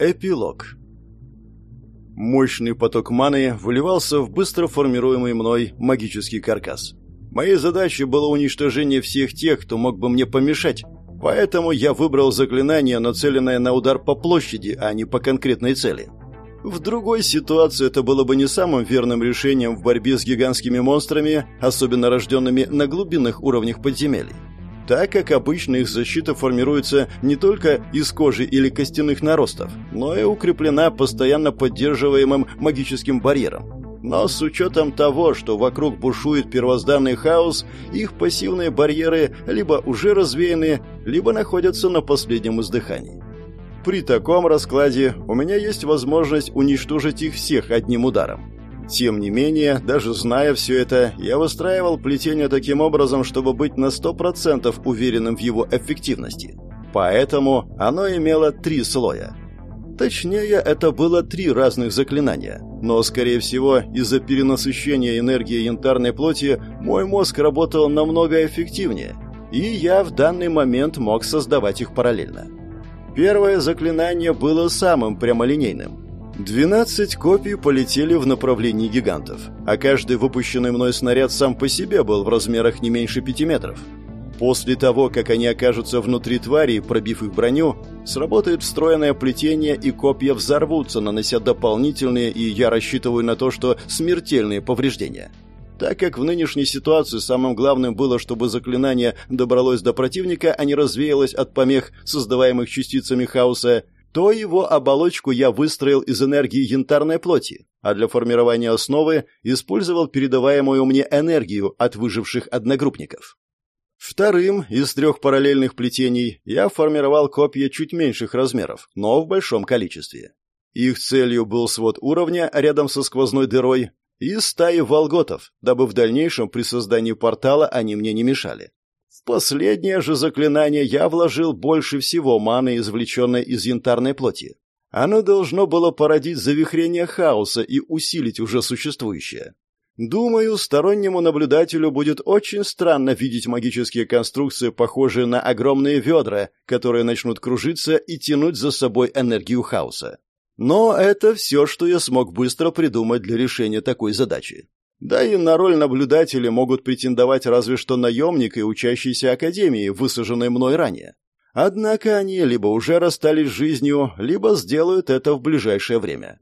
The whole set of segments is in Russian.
Эпилог Мощный поток маны выливался в быстро формируемый мной магический каркас. Моей задачей было уничтожение всех тех, кто мог бы мне помешать, поэтому я выбрал заклинание, нацеленное на удар по площади, а не по конкретной цели. В другой ситуации это было бы не самым верным решением в борьбе с гигантскими монстрами, особенно рожденными на глубинных уровнях подземелий так как обычно их защита формируется не только из кожи или костяных наростов, но и укреплена постоянно поддерживаемым магическим барьером. Но с учетом того, что вокруг бушует первозданный хаос, их пассивные барьеры либо уже развеяны, либо находятся на последнем издыхании. При таком раскладе у меня есть возможность уничтожить их всех одним ударом. Тем не менее, даже зная все это, я выстраивал плетение таким образом, чтобы быть на 100% уверенным в его эффективности. Поэтому оно имело три слоя. Точнее, это было три разных заклинания. Но, скорее всего, из-за перенасыщения энергии янтарной плоти мой мозг работал намного эффективнее, и я в данный момент мог создавать их параллельно. Первое заклинание было самым прямолинейным – Двенадцать копий полетели в направлении гигантов, а каждый выпущенный мной снаряд сам по себе был в размерах не меньше пяти метров. После того, как они окажутся внутри твари, пробив их броню, сработает встроенное плетение и копья взорвутся, нанося дополнительные, и я рассчитываю на то, что смертельные повреждения. Так как в нынешней ситуации самым главным было, чтобы заклинание добралось до противника, а не развеялось от помех, создаваемых частицами хаоса, то его оболочку я выстроил из энергии янтарной плоти, а для формирования основы использовал передаваемую мне энергию от выживших одногруппников. Вторым из трех параллельных плетений я формировал копья чуть меньших размеров, но в большом количестве. Их целью был свод уровня рядом со сквозной дырой и стаи волготов, дабы в дальнейшем при создании портала они мне не мешали. В последнее же заклинание я вложил больше всего маны, извлеченной из янтарной плоти. Оно должно было породить завихрение хаоса и усилить уже существующее. Думаю, стороннему наблюдателю будет очень странно видеть магические конструкции, похожие на огромные ведра, которые начнут кружиться и тянуть за собой энергию хаоса. Но это все, что я смог быстро придумать для решения такой задачи. Да и на роль наблюдателя могут претендовать разве что наемник и учащийся академии, высаженной мной ранее. Однако они либо уже расстались с жизнью, либо сделают это в ближайшее время.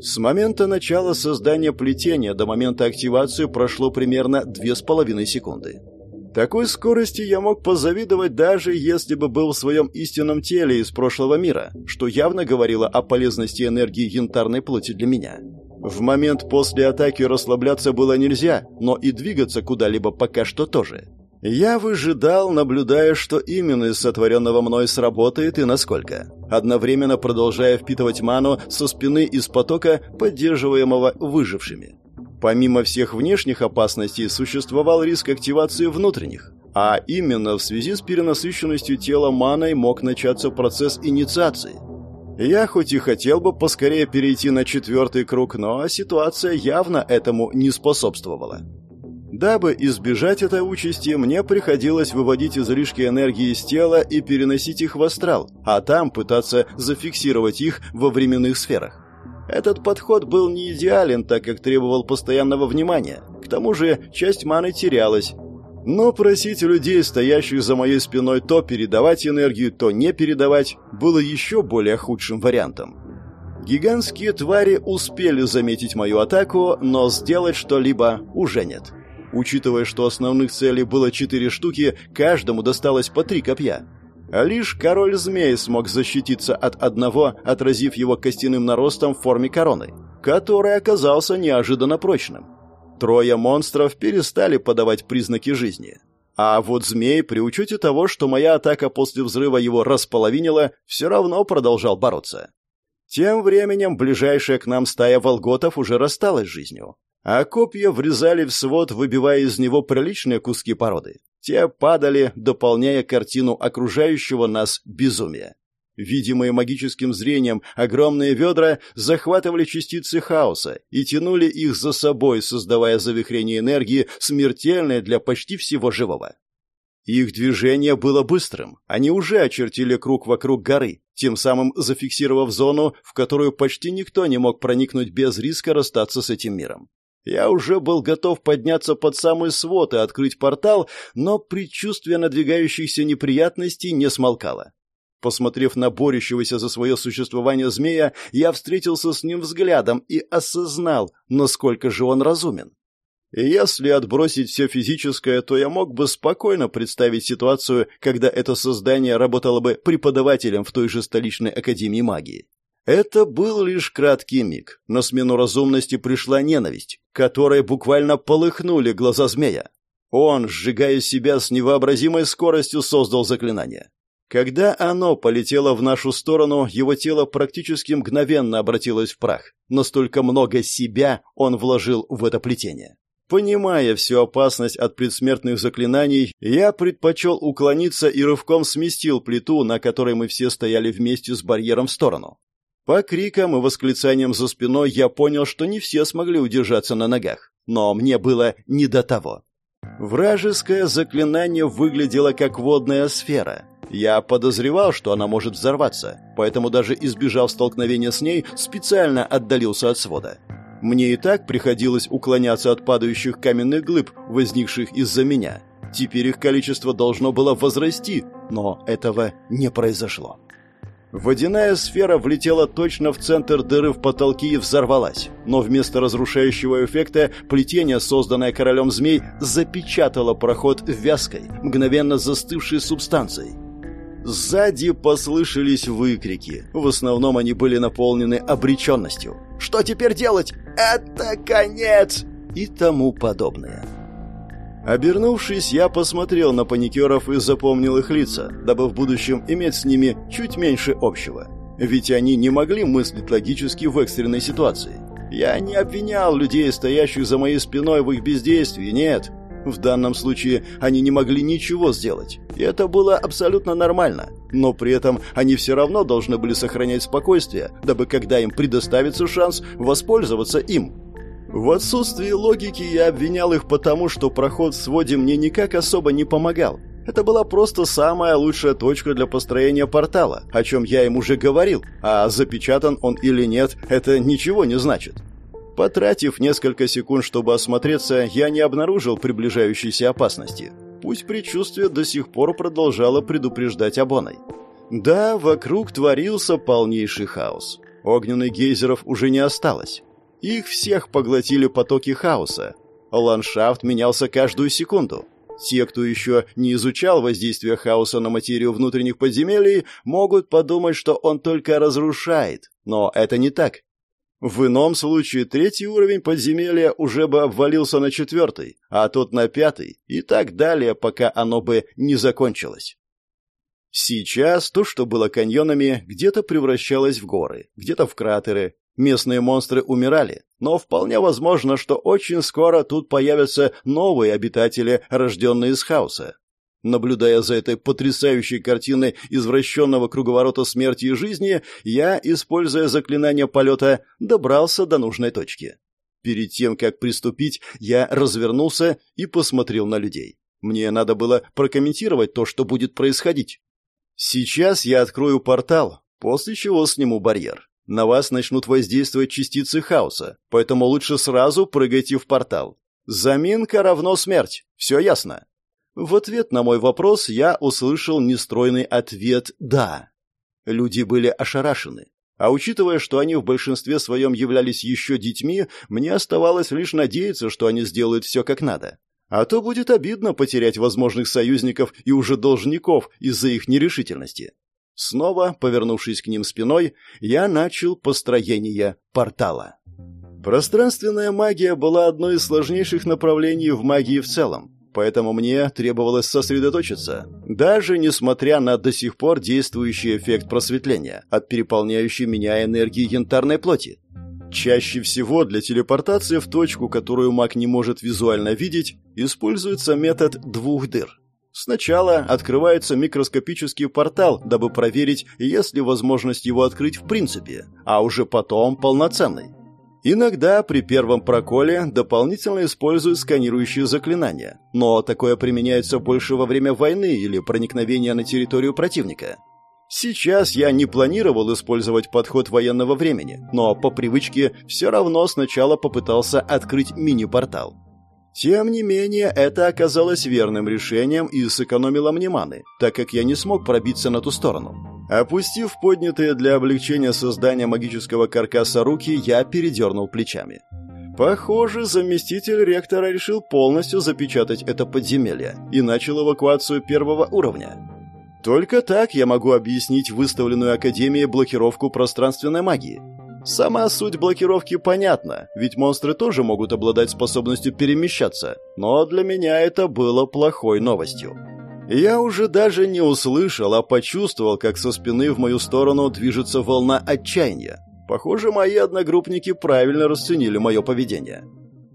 С момента начала создания плетения до момента активации прошло примерно две с половиной секунды. Такой скорости я мог позавидовать даже если бы был в своем истинном теле из прошлого мира, что явно говорило о полезности энергии янтарной плоти для меня. В момент после атаки расслабляться было нельзя, но и двигаться куда-либо пока что тоже. Я выжидал, наблюдая, что именно из сотворенного мной сработает и насколько, одновременно продолжая впитывать ману со спины из потока, поддерживаемого выжившими. Помимо всех внешних опасностей, существовал риск активации внутренних, а именно в связи с перенасыщенностью тела маной мог начаться процесс инициации – я хоть и хотел бы поскорее перейти на четвертый круг, но ситуация явно этому не способствовала. Дабы избежать этой участи, мне приходилось выводить излишки энергии из тела и переносить их в астрал, а там пытаться зафиксировать их во временных сферах. Этот подход был не идеален, так как требовал постоянного внимания. К тому же часть маны терялась, но просить людей, стоящих за моей спиной, то передавать энергию, то не передавать, было еще более худшим вариантом. Гигантские твари успели заметить мою атаку, но сделать что-либо уже нет. Учитывая, что основных целей было четыре штуки, каждому досталось по три копья. А лишь король змей смог защититься от одного, отразив его костяным наростом в форме короны, который оказался неожиданно прочным. Трое монстров перестали подавать признаки жизни. А вот змей, при учете того, что моя атака после взрыва его располовинила, все равно продолжал бороться. Тем временем ближайшая к нам стая волготов уже рассталась с жизнью, а копья врезали в свод, выбивая из него приличные куски породы. Те падали, дополняя картину окружающего нас безумия. Видимые магическим зрением огромные ведра захватывали частицы хаоса и тянули их за собой, создавая завихрение энергии, смертельное для почти всего живого. Их движение было быстрым. Они уже очертили круг вокруг горы. тем самым зафиксировав зону, в которую почти никто не мог проникнуть без риска расстаться с этим миром. Я уже был готов подняться под самый свод и открыть портал, но предчувствие надвигающихся неприятностей не смолкало. Посмотрев на борющегося за свое существование змея, я встретился с ним взглядом и осознал, насколько же он разумен. Если отбросить все физическое, то я мог бы спокойно представить ситуацию, когда это создание работало бы преподавателем в той же столичной академии магии. Это был лишь краткий миг. На смену разумности пришла ненависть, которой буквально полыхнули глаза змея. Он, сжигая себя с невообразимой скоростью, создал заклинание. Когда оно полетело в нашу сторону, его тело практически мгновенно обратилось в прах. Настолько много себя он вложил в это плетение. Понимая всю опасность от предсмертных заклинаний, я предпочел уклониться и рывком сместил плиту, на которой мы все стояли вместе с барьером в сторону. По крикам и восклицаниям за спиной я понял, что не все смогли удержаться на ногах, но мне было не до того. Вражеское заклинание выглядело как водная сфера — я подозревал, что она может взорваться, поэтому даже избежав столкновения с ней, специально отдалился от свода. Мне и так приходилось уклоняться от падающих каменных глыб, возникших из-за меня. Теперь их количество должно было возрасти, но этого не произошло. Водяная сфера влетела точно в центр дыры в потолке и взорвалась, но вместо разрушающего эффекта плетение, созданное королем змей, запечатало проход вязкой, мгновенно застывшей субстанцией. Сзади послышались выкрики. В основном они были наполнены обреченностью. «Что теперь делать? Это конец!» и тому подобное. Обернувшись, я посмотрел на паникеров и запомнил их лица, дабы в будущем иметь с ними чуть меньше общего. Ведь они не могли мыслить логически в экстренной ситуации. Я не обвинял людей, стоящих за моей спиной в их бездействии, нет. В данном случае они не могли ничего сделать, и это было абсолютно нормально. Но при этом они все равно должны были сохранять спокойствие, дабы когда им предоставится шанс воспользоваться им. В отсутствии логики я обвинял их потому, что проход в своде мне никак особо не помогал. Это была просто самая лучшая точка для построения портала, о чем я им уже говорил, а запечатан он или нет, это ничего не значит. Потратив несколько секунд, чтобы осмотреться, я не обнаружил приближающейся опасности. Пусть предчувствие до сих пор продолжало предупреждать обоной. Да, вокруг творился полнейший хаос. Огненных гейзеров уже не осталось. Их всех поглотили потоки хаоса. Ландшафт менялся каждую секунду. Те, кто еще не изучал воздействие хаоса на материю внутренних подземелий, могут подумать, что он только разрушает. Но это не так. В ином случае третий уровень подземелья уже бы обвалился на четвертый, а тот на пятый, и так далее, пока оно бы не закончилось. Сейчас то, что было каньонами, где-то превращалось в горы, где-то в кратеры. Местные монстры умирали, но вполне возможно, что очень скоро тут появятся новые обитатели, рожденные из хаоса. Наблюдая за этой потрясающей картиной извращенного круговорота смерти и жизни, я, используя заклинание полета, добрался до нужной точки. Перед тем, как приступить, я развернулся и посмотрел на людей. Мне надо было прокомментировать то, что будет происходить. Сейчас я открою портал, после чего сниму барьер. На вас начнут воздействовать частицы хаоса, поэтому лучше сразу прыгайте в портал. Заминка равно смерть. Все ясно? В ответ на мой вопрос я услышал нестройный ответ «да». Люди были ошарашены. А учитывая, что они в большинстве своем являлись еще детьми, мне оставалось лишь надеяться, что они сделают все как надо. А то будет обидно потерять возможных союзников и уже должников из-за их нерешительности. Снова, повернувшись к ним спиной, я начал построение портала. Пространственная магия была одной из сложнейших направлений в магии в целом поэтому мне требовалось сосредоточиться, даже несмотря на до сих пор действующий эффект просветления от переполняющей меня энергии янтарной плоти. Чаще всего для телепортации в точку, которую маг не может визуально видеть, используется метод двух дыр. Сначала открывается микроскопический портал, дабы проверить, есть ли возможность его открыть в принципе, а уже потом полноценный. Иногда при первом проколе дополнительно используют сканирующие заклинания, но такое применяется больше во время войны или проникновения на территорию противника. Сейчас я не планировал использовать подход военного времени, но по привычке все равно сначала попытался открыть мини-портал. Тем не менее, это оказалось верным решением и сэкономило мне маны, так как я не смог пробиться на ту сторону. Опустив поднятые для облегчения создания магического каркаса руки, я передернул плечами. Похоже, заместитель ректора решил полностью запечатать это подземелье и начал эвакуацию первого уровня. Только так я могу объяснить выставленную Академией блокировку пространственной магии. Сама суть блокировки понятна, ведь монстры тоже могут обладать способностью перемещаться, но для меня это было плохой новостью. Я уже даже не услышал, а почувствовал, как со спины в мою сторону движется волна отчаяния. Похоже, мои одногруппники правильно расценили мое поведение.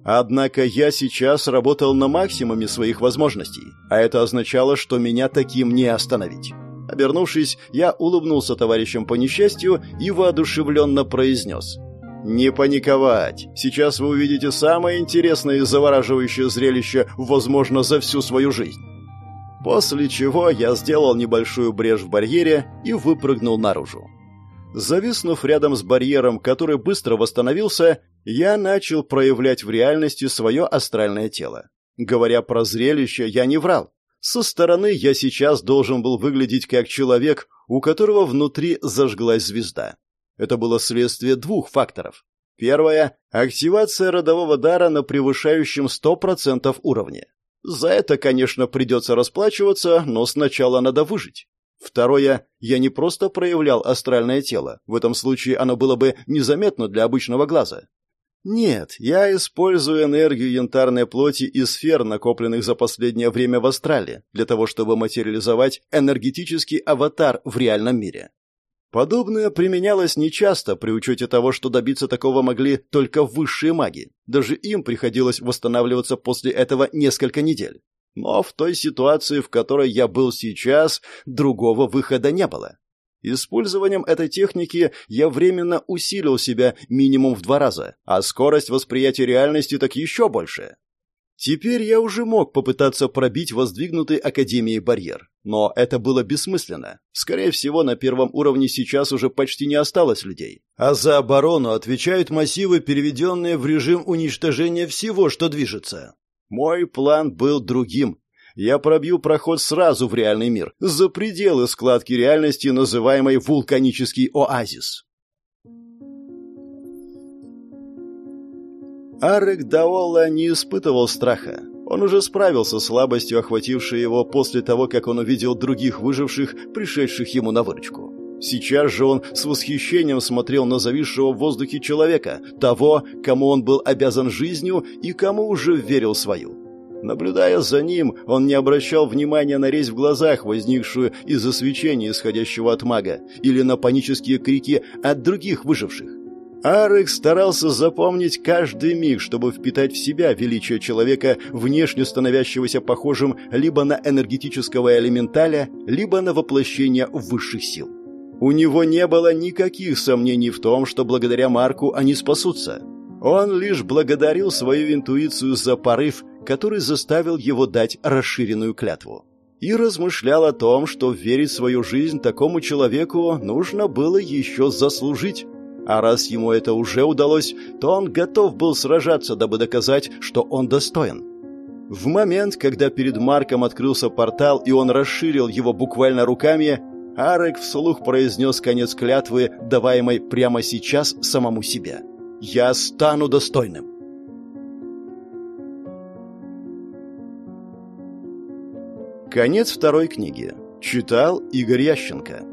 Однако я сейчас работал на максимуме своих возможностей, а это означало, что меня таким не остановить. Обернувшись, я улыбнулся товарищам по несчастью и воодушевленно произнес. «Не паниковать. Сейчас вы увидите самое интересное и завораживающее зрелище, возможно, за всю свою жизнь». После чего я сделал небольшую брешь в барьере и выпрыгнул наружу. Зависнув рядом с барьером, который быстро восстановился, я начал проявлять в реальности свое астральное тело. Говоря про зрелище, я не врал. Со стороны я сейчас должен был выглядеть как человек, у которого внутри зажглась звезда. Это было следствие двух факторов. Первое – активация родового дара на превышающем 100% уровне. За это, конечно, придется расплачиваться, но сначала надо выжить. Второе, я не просто проявлял астральное тело, в этом случае оно было бы незаметно для обычного глаза. Нет, я использую энергию янтарной плоти и сфер, накопленных за последнее время в астрале, для того, чтобы материализовать энергетический аватар в реальном мире. Подобное применялось нечасто при учете того, что добиться такого могли только высшие маги. Даже им приходилось восстанавливаться после этого несколько недель. Но в той ситуации, в которой я был сейчас, другого выхода не было. Использованием этой техники я временно усилил себя минимум в два раза, а скорость восприятия реальности так еще больше. Теперь я уже мог попытаться пробить воздвигнутый Академией барьер. Но это было бессмысленно. Скорее всего, на первом уровне сейчас уже почти не осталось людей. А за оборону отвечают массивы, переведенные в режим уничтожения всего, что движется. Мой план был другим. Я пробью проход сразу в реальный мир, за пределы складки реальности, называемой вулканический оазис. Арек Даола не испытывал страха. Он уже справился с слабостью, охватившей его после того, как он увидел других выживших, пришедших ему на выручку. Сейчас же он с восхищением смотрел на зависшего в воздухе человека, того, кому он был обязан жизнью и кому уже верил свою. Наблюдая за ним, он не обращал внимания на резь в глазах, возникшую из-за свечения, исходящего от мага, или на панические крики от других выживших. Арекс старался запомнить каждый миг, чтобы впитать в себя величие человека, внешне становящегося похожим либо на энергетического элементаля, либо на воплощение высших сил. У него не было никаких сомнений в том, что благодаря Марку они спасутся. Он лишь благодарил свою интуицию за порыв, который заставил его дать расширенную клятву. И размышлял о том, что верить свою жизнь такому человеку нужно было еще заслужить. А раз ему это уже удалось, то он готов был сражаться, дабы доказать, что он достоин. В момент, когда перед Марком открылся портал и он расширил его буквально руками, Арек вслух произнес конец клятвы, даваемой прямо сейчас самому себе. «Я стану достойным». Конец второй книги. Читал Игорь Ященко.